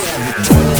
Victoria.